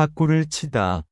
탁구를 치다.